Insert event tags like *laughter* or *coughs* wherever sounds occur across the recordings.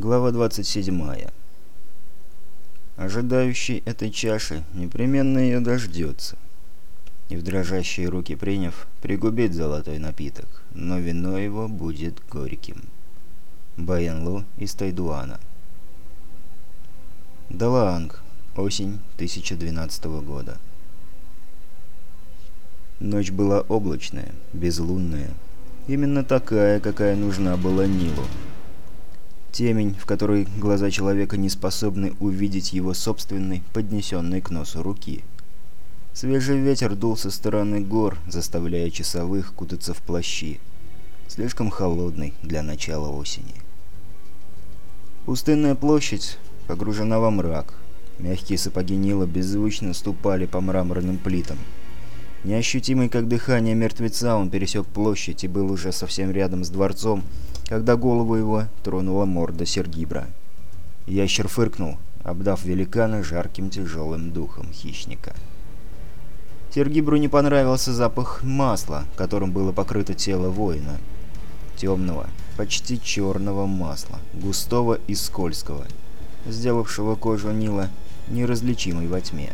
Глава 27. Ожидающий этой чаши непременно ее дождется. И в дрожащие руки приняв, пригубит золотой напиток, но вино его будет горьким. Баянлу из Тайдуана. Далаанг. Осень 2012 года. Ночь была облачная, безлунная. Именно такая, какая нужна была Нилу. Темень, в которой глаза человека не способны увидеть его собственной, поднесенной к носу руки. Свежий ветер дул со стороны гор, заставляя часовых кутаться в плащи. Слишком холодный для начала осени. Пустынная площадь погружена во мрак. Мягкие сапоги Нила беззвучно ступали по мраморным плитам. Неощутимый как дыхание мертвеца, он пересек площадь и был уже совсем рядом с дворцом, когда голову его тронула морда Сергибра. Ящер фыркнул, обдав великана жарким тяжелым духом хищника. Сергибру не понравился запах масла, которым было покрыто тело воина. Темного, почти черного масла, густого и скользкого, сделавшего кожу Нила неразличимой во тьме.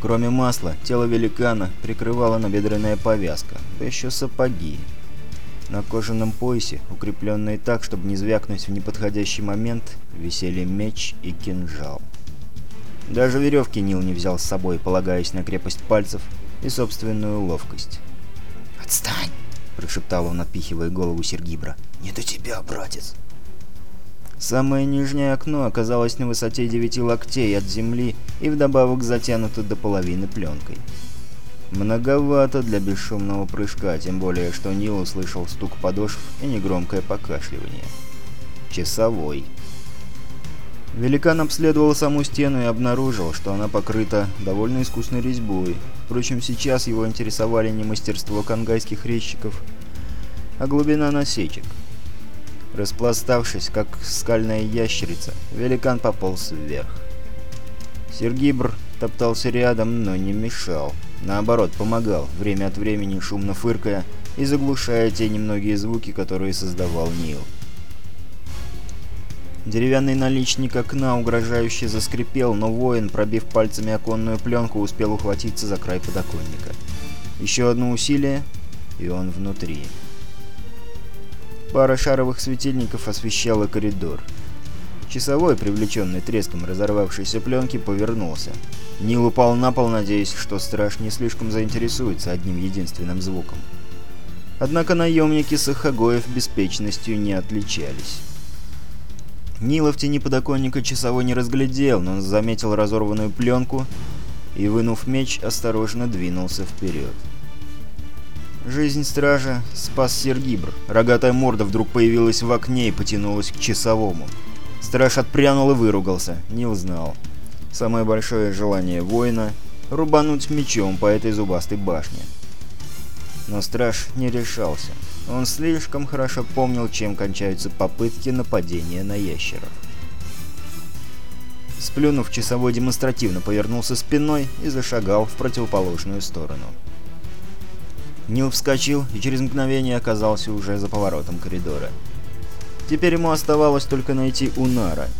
Кроме масла, тело великана прикрывала набедренная повязка, да еще сапоги, на кожаном поясе, укрепленные так, чтобы не звякнуть в неподходящий момент, висели меч и кинжал. Даже веревки Нил не взял с собой, полагаясь на крепость пальцев и собственную ловкость. «Отстань!» – прошептал он, отпихивая голову Сергибра. «Не до тебя, братец!» Самое нижнее окно оказалось на высоте девяти локтей от земли и вдобавок затянуто до половины пленкой. Многовато для бесшумного прыжка, тем более, что Нил услышал стук подошв и негромкое покашливание. Часовой. Великан обследовал саму стену и обнаружил, что она покрыта довольно искусной резьбой. Впрочем, сейчас его интересовали не мастерство кангайских резчиков, а глубина насечек. Распластавшись, как скальная ящерица, великан пополз вверх. Сергибр топтался рядом, но не мешал. Наоборот, помогал, время от времени шумно фыркая и заглушая те немногие звуки, которые создавал Нил. Деревянный наличник окна угрожающе заскрипел, но воин, пробив пальцами оконную пленку, успел ухватиться за край подоконника. Еще одно усилие, и он внутри. Пара шаровых светильников освещала коридор. Часовой, привлеченный треском разорвавшейся пленки, повернулся. Нил упал на пол, надеясь, что страж не слишком заинтересуется одним единственным звуком. Однако наемники Сахагоев беспечностью не отличались. Нила в тени подоконника часовой не разглядел, но заметил разорванную пленку и, вынув меч, осторожно двинулся вперед. Жизнь стража спас Сергибр. Рогатая морда вдруг появилась в окне и потянулась к часовому. Страж отпрянул и выругался. Нил знал. Самое большое желание воина — рубануть мечом по этой зубастой башне. Но страж не решался. Он слишком хорошо помнил, чем кончаются попытки нападения на ящеров. Сплюнув, часовой демонстративно повернулся спиной и зашагал в противоположную сторону. Нил вскочил и через мгновение оказался уже за поворотом коридора. Теперь ему оставалось только найти Унара —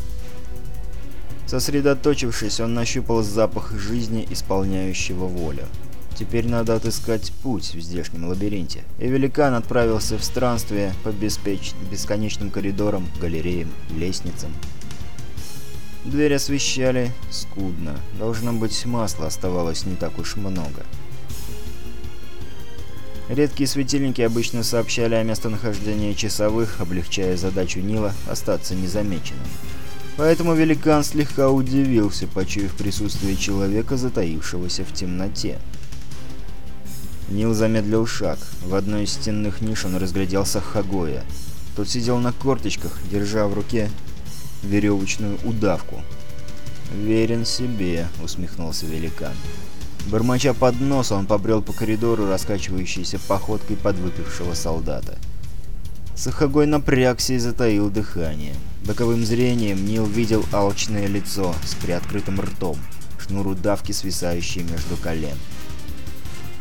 Сосредоточившись, он нащупал запах жизни, исполняющего волю. Теперь надо отыскать путь в здешнем лабиринте. И великан отправился в странствие по беспеч... бесконечным коридорам, галереям, лестницам. Дверь освещали скудно. Должно быть, масла оставалось не так уж много. Редкие светильники обычно сообщали о местонахождении часовых, облегчая задачу Нила остаться незамеченным. Поэтому великан слегка удивился, почуяв присутствие человека, затаившегося в темноте. Нил замедлил шаг. В одной из стенных ниш он разглядел Сахагоя. Тот сидел на корточках, держа в руке веревочную удавку. «Верен себе», — усмехнулся великан. Бормоча под нос, он побрел по коридору, раскачивающейся походкой подвыпившего солдата. Сахагой напрягся и затаил дыхание. Боковым зрением Нил видел алчное лицо с приоткрытым ртом, шнур удавки, свисающий между колен.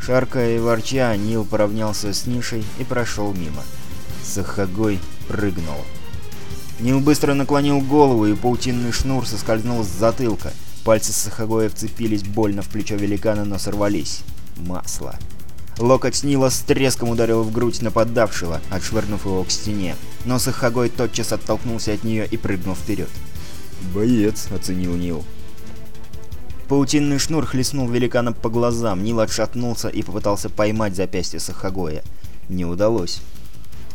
Шаркая и ворча, Нил поравнялся с нишей и прошел мимо. Сахагой прыгнул. Нил быстро наклонил голову, и паутинный шнур соскользнул с затылка. Пальцы Сахагоя вцепились больно в плечо великана, но сорвались. Масло. Локоть Нила с треском ударил в грудь нападавшего, отшвырнув его к стене. Но Сахагой тотчас оттолкнулся от нее и прыгнул вперед. «Боец», — оценил Нил. Паутинный шнур хлестнул великана по глазам, Нил отшатнулся и попытался поймать запястье Сахагоя. Не удалось.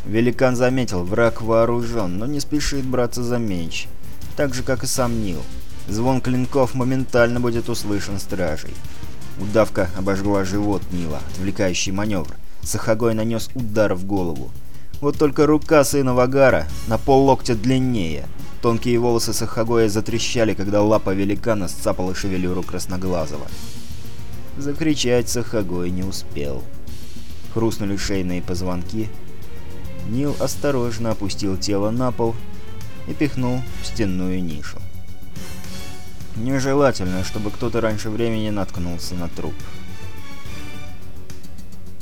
Великан заметил, враг вооружен, но не спешит браться за меч. Так же, как и сам Нил. Звон клинков моментально будет услышан стражей. Удавка обожгла живот Нила, отвлекающий маневр. Сахагой нанес удар в голову. Вот только рука сына Вагара на пол локтя длиннее. Тонкие волосы Сахагоя затрещали, когда лапа великана сцапала шевелюру Красноглазого. Закричать Сахагой не успел. Хрустнули шейные позвонки. Нил осторожно опустил тело на пол и пихнул в стенную нишу. Нежелательно, чтобы кто-то раньше времени наткнулся на труп.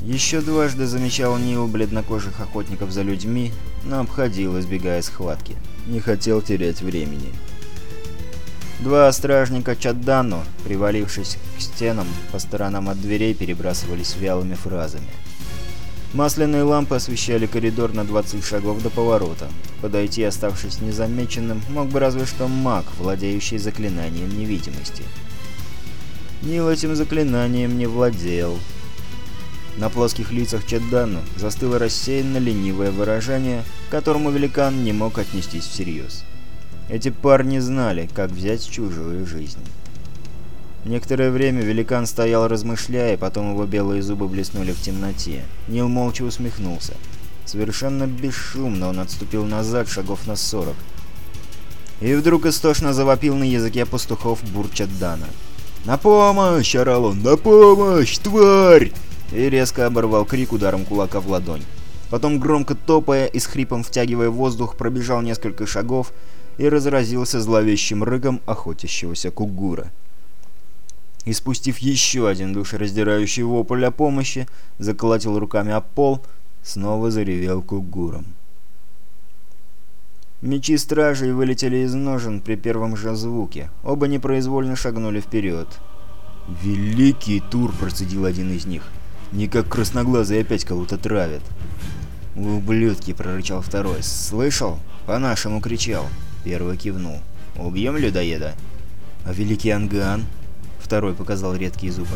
Еще дважды замечал Нил бледнокожих охотников за людьми, но обходил, избегая схватки. Не хотел терять времени. Два стражника Чаддану, привалившись к стенам, по сторонам от дверей перебрасывались вялыми фразами. Масляные лампы освещали коридор на 20 шагов до поворота. Подойти, оставшись незамеченным, мог бы разве что маг, владеющий заклинанием невидимости. Нил этим заклинанием не владел. На плоских лицах Чеддану застыло рассеянно ленивое выражение, к которому великан не мог отнестись всерьез. Эти парни знали, как взять чужую жизнь. Некоторое время великан стоял размышляя, потом его белые зубы блеснули в темноте. Нил молча усмехнулся. Совершенно бесшумно он отступил назад шагов на сорок. И вдруг истошно завопил на языке пастухов Бурчаддана. «На помощь!» — орал он. «На помощь! Тварь!» И резко оборвал крик ударом кулака в ладонь. Потом, громко топая и с хрипом втягивая воздух, пробежал несколько шагов и разразился зловещим рыгом охотящегося кугура и, спустив еще один душераздирающий вопль о помощи, заколотил руками о пол, снова заревел кугуром. Мечи стражей вылетели из ножен при первом же звуке. Оба непроизвольно шагнули вперед. «Великий тур!» – процедил один из них. «Не как красноглазый опять кого-то травят». «Ублюдки!» – прорычал второй. «Слышал? По-нашему кричал». Первый кивнул. «Убьем людоеда?» «А великий Анган?» Второй показал редкие зубы.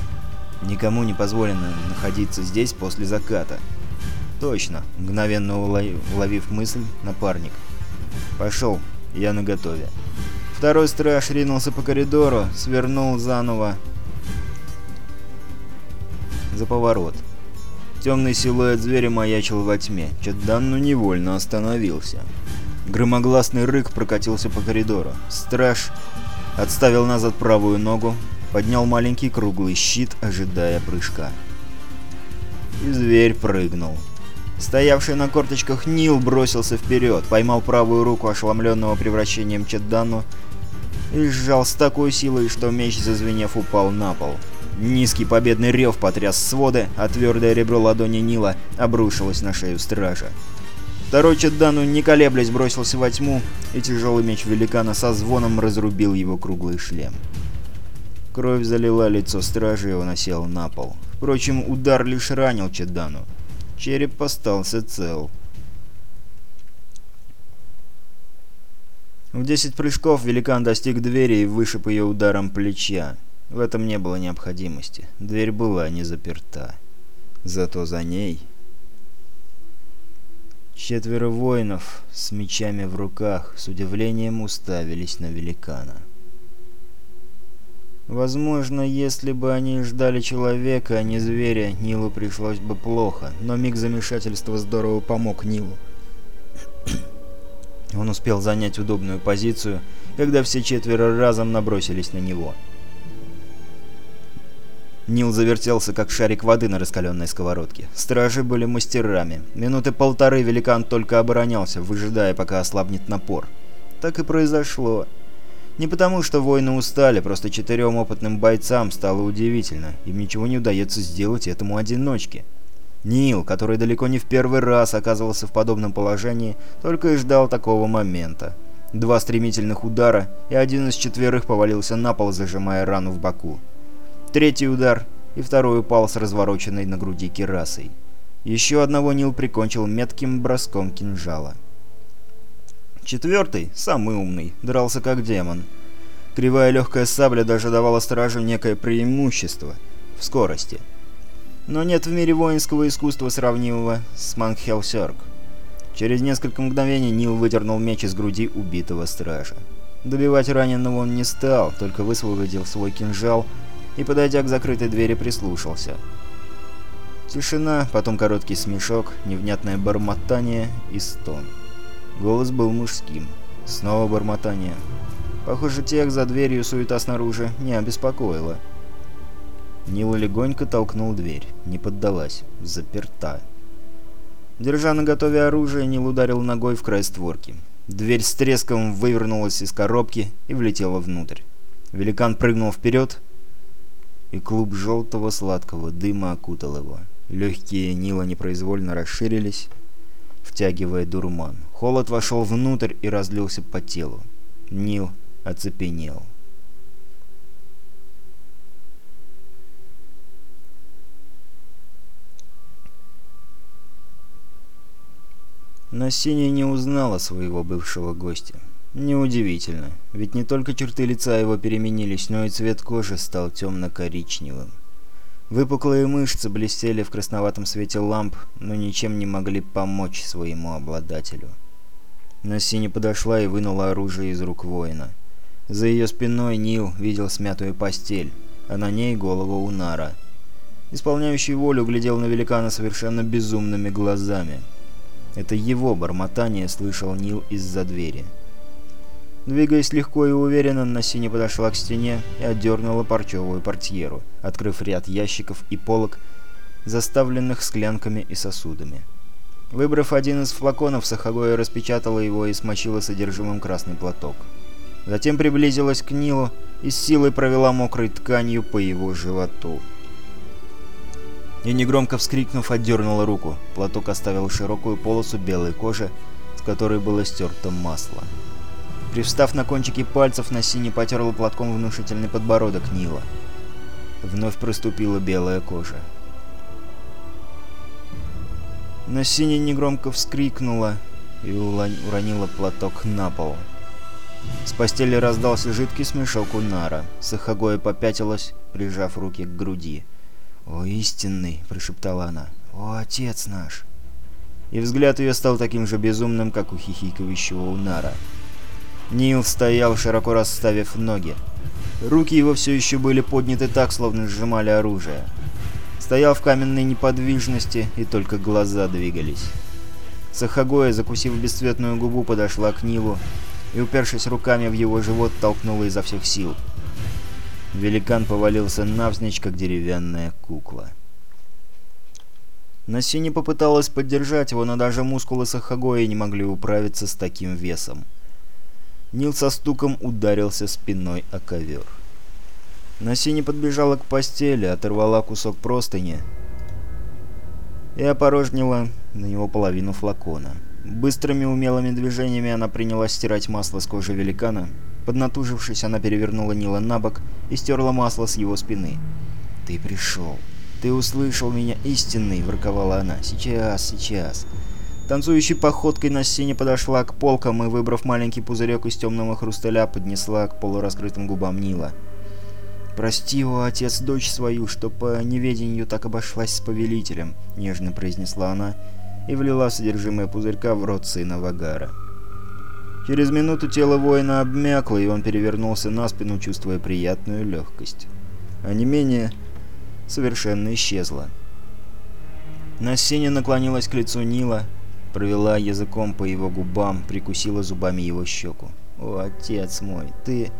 Никому не позволено находиться здесь после заката. Точно, мгновенно уловив мысль, напарник. Пошел, я наготове. Второй страж ринулся по коридору, свернул заново за поворот. Темный силуэт зверя маячил во тьме. Чадданну невольно остановился. Громогласный рык прокатился по коридору. Страж отставил назад правую ногу, поднял маленький круглый щит, ожидая прыжка. И зверь прыгнул. Стоявший на корточках Нил бросился вперед, поймал правую руку ошеломленного превращением Чеддану и сжал с такой силой, что меч, зазвенев, упал на пол. Низкий победный рев потряс своды, а твердое ребро ладони Нила обрушилось на шею стража. Второй Чеддану, не колеблясь, бросился во тьму, и тяжелый меч великана со звоном разрубил его круглый шлем. Кровь залила лицо стражи, и он осел на пол. Впрочем, удар лишь ранил Чедану. Череп остался цел. В десять прыжков великан достиг двери и вышиб ее ударом плеча. В этом не было необходимости. Дверь была не заперта. Зато за ней... Четверо воинов с мечами в руках с удивлением уставились на великана. Возможно, если бы они ждали человека, а не зверя, Нилу пришлось бы плохо, но миг замешательства здорово помог Нилу. *coughs* Он успел занять удобную позицию, когда все четверо разом набросились на него. Нил завертелся, как шарик воды на раскаленной сковородке. Стражи были мастерами. Минуты полторы великан только оборонялся, выжидая, пока ослабнет напор. Так и произошло. Не потому, что воины устали, просто четырем опытным бойцам стало удивительно. Им ничего не удается сделать этому одиночке. Нил, который далеко не в первый раз оказывался в подобном положении, только и ждал такого момента. Два стремительных удара, и один из четверых повалился на пол, зажимая рану в боку. Третий удар, и второй упал с развороченной на груди кирасой. Еще одного Нил прикончил метким броском кинжала. Четвертый, самый умный, дрался как демон. Кривая легкая сабля даже давала стражу некое преимущество в скорости – но нет в мире воинского искусства, сравнимого с Мангхелсерк. Через несколько мгновений Нил выдернул меч из груди убитого стража. Добивать раненого он не стал, только высвободил свой кинжал и, подойдя к закрытой двери, прислушался. Тишина, потом короткий смешок, невнятное бормотание и стон. Голос был мужским. Снова бормотание. Похоже, тех за дверью суета снаружи не обеспокоила. Нил легонько толкнул дверь. Не поддалась. Заперта. Держа на готове оружие, Нил ударил ногой в край створки. Дверь с треском вывернулась из коробки и влетела внутрь. Великан прыгнул вперед, и клуб желтого сладкого дыма окутал его. Легкие Нила непроизвольно расширились, втягивая дурман. Холод вошел внутрь и разлился по телу. Нил оцепенел. Но не узнала своего бывшего гостя. Неудивительно, ведь не только черты лица его переменились, но и цвет кожи стал темно-коричневым. Выпуклые мышцы блестели в красноватом свете ламп, но ничем не могли помочь своему обладателю. Нассини подошла и вынула оружие из рук воина. За ее спиной Нил видел смятую постель, а на ней голову Унара. Исполняющий волю глядел на великана совершенно безумными глазами. Это его бормотание слышал Нил из-за двери. Двигаясь легко и уверенно, Нассини подошла к стене и отдернула парчевую портьеру, открыв ряд ящиков и полок, заставленных склянками и сосудами. Выбрав один из флаконов, Сахагоя распечатала его и смочила содержимым красный платок. Затем приблизилась к Нилу и с силой провела мокрой тканью по его животу и, негромко вскрикнув, отдернула руку. Платок оставил широкую полосу белой кожи, с которой было стерто масло. Привстав на кончики пальцев, Насини потерла платком внушительный подбородок Нила. Вновь проступила белая кожа. Насини негромко вскрикнула и уронила платок на пол. С постели раздался жидкий смешок у Нара. Сахагоя попятилась, прижав руки к груди. «О, истинный!» — прошептала она. «О, отец наш!» И взгляд ее стал таким же безумным, как у хихикающего Унара. Нил стоял, широко расставив ноги. Руки его все еще были подняты так, словно сжимали оружие. Стоял в каменной неподвижности, и только глаза двигались. Сахагоя, закусив бесцветную губу, подошла к Нилу и, упершись руками в его живот, толкнула изо всех сил. Великан повалился навзничь, как деревянная кукла. Насини попыталась поддержать его, но даже мускулы Сахагоя не могли управиться с таким весом. Нил со стуком ударился спиной о ковер. Насини подбежала к постели, оторвала кусок простыни и опорожнила на него половину флакона. Быстрыми умелыми движениями она принялась стирать масло с кожи великана, Поднатужившись, она перевернула Нила на бок и стерла масло с его спины. «Ты пришел. Ты услышал меня истинный!» — ворковала она. «Сейчас, сейчас!» Танцующей походкой на сцене подошла к полкам и, выбрав маленький пузырек из темного хрусталя, поднесла к полураскрытым губам Нила. «Прости, о отец, дочь свою, что по неведению так обошлась с повелителем», — нежно произнесла она и влила содержимое пузырька в рот сына Вагара. Через минуту тело воина обмякло, и он перевернулся на спину, чувствуя приятную легкость. А не менее совершенно исчезло. Нассиня наклонилась к лицу Нила, провела языком по его губам, прикусила зубами его щеку. «О, отец мой, ты...»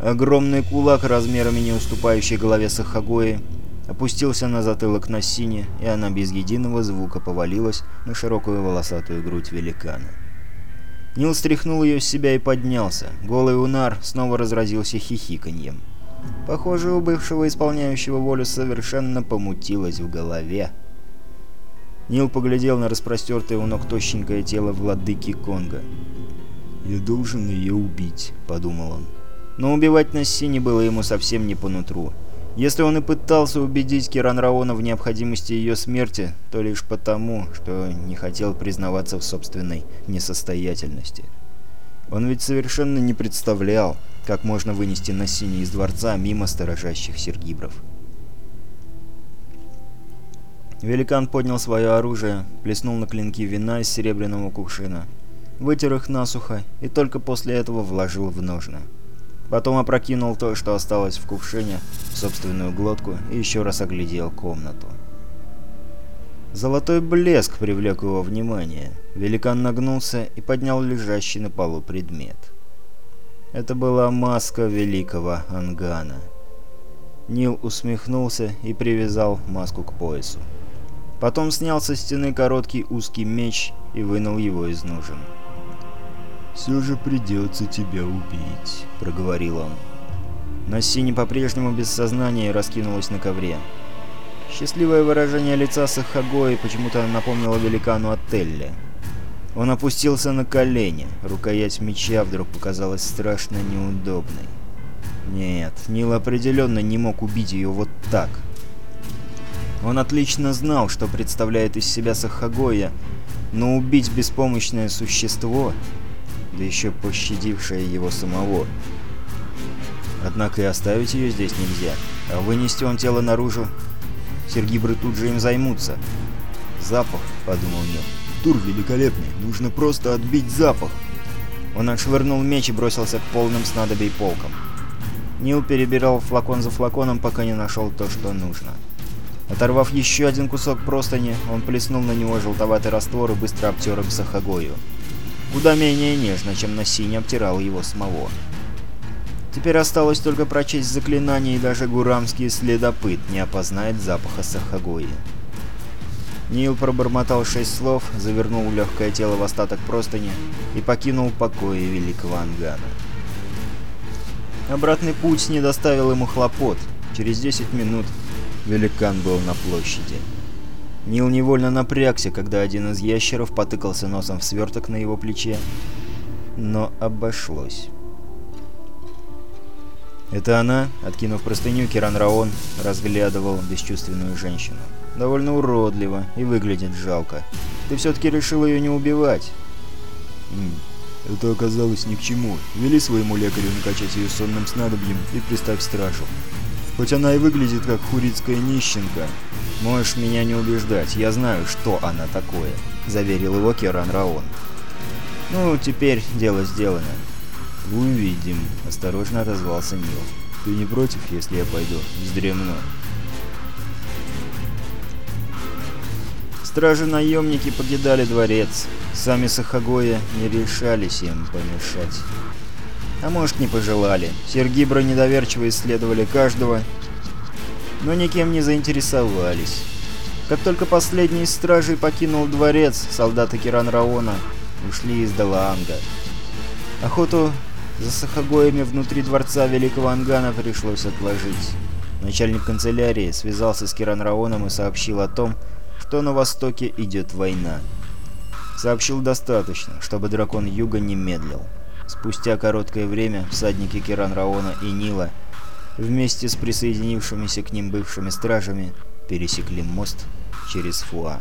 Огромный кулак, размерами не уступающий голове Сахагои, опустился на затылок Нассине, и она без единого звука повалилась на широкую волосатую грудь великана. Нил стряхнул ее с себя и поднялся. Голый Унар снова разразился хихиканьем. Похоже, у бывшего исполняющего волю совершенно помутилось в голове. Нил поглядел на распростертое у ног тощенькое тело владыки Конга. «Я должен ее убить», — подумал он. Но убивать Нассини было ему совсем не по нутру. Если он и пытался убедить Киран Раона в необходимости ее смерти, то лишь потому, что не хотел признаваться в собственной несостоятельности. Он ведь совершенно не представлял, как можно вынести Нассини из дворца мимо сторожащих сергибров. Великан поднял свое оружие, плеснул на клинки вина из серебряного кувшина, вытер их насухо и только после этого вложил в ножны. Потом опрокинул то, что осталось в кувшине, в собственную глотку и еще раз оглядел комнату. Золотой блеск привлек его внимание. Великан нагнулся и поднял лежащий на полу предмет. Это была маска великого Ангана. Нил усмехнулся и привязал маску к поясу. Потом снял со стены короткий узкий меч и вынул его из ножен. «Все же придется тебя убить», — проговорил он. Нассини по-прежнему без сознания раскинулась на ковре. Счастливое выражение лица Сахагои почему-то напомнило великану Отелле. Он опустился на колени, рукоять меча вдруг показалась страшно неудобной. Нет, Нил определенно не мог убить ее вот так. Он отлично знал, что представляет из себя Сахагоя, но убить беспомощное существо да еще пощадившая его самого. Однако и оставить ее здесь нельзя, а вынести он тело наружу, сергибры тут же им займутся. «Запах», — подумал Нил. «Тур великолепный, нужно просто отбить запах». Он отшвырнул меч и бросился к полным снадобий полкам. Нил перебирал флакон за флаконом, пока не нашел то, что нужно. Оторвав еще один кусок простыни, он плеснул на него желтоватый раствор и быстро обтер им сахагою куда менее нежно, чем на сине обтирал его самого. Теперь осталось только прочесть заклинание, и даже гурамский следопыт не опознает запаха Сахагои. Нил пробормотал шесть слов, завернул легкое тело в остаток простыни и покинул покои великого ангана. Обратный путь не доставил ему хлопот. Через 10 минут великан был на площади. Нил невольно напрягся, когда один из ящеров потыкался носом в сверток на его плече, но обошлось. Это она, откинув простыню, Киран Раон разглядывал бесчувственную женщину. Довольно уродливо и выглядит жалко. Ты все-таки решил ее не убивать. Это оказалось ни к чему. Вели своему лекарю накачать ее сонным снадобьем и приставь стражу. Хоть она и выглядит как хурицкая нищенка, можешь меня не убеждать, я знаю, что она такое», — заверил его Керан Раон. «Ну, теперь дело сделано». «Увидим», — осторожно отозвался Нил. «Ты не против, если я пойду? Вздремну». Стражи-наемники покидали дворец. Сами Сахагоя не решались им помешать. А может, не пожелали. Сергибры недоверчиво исследовали каждого, но никем не заинтересовались. Как только последний из стражей покинул дворец, солдаты Киран Раона ушли из Далаанга. Охоту за сахагоями внутри дворца Великого Ангана пришлось отложить. Начальник канцелярии связался с Киран Раоном и сообщил о том, что на востоке идет война. Сообщил достаточно, чтобы дракон Юга не медлил. Спустя короткое время всадники Киран Раона и Нила вместе с присоединившимися к ним бывшими стражами пересекли мост через Фуа.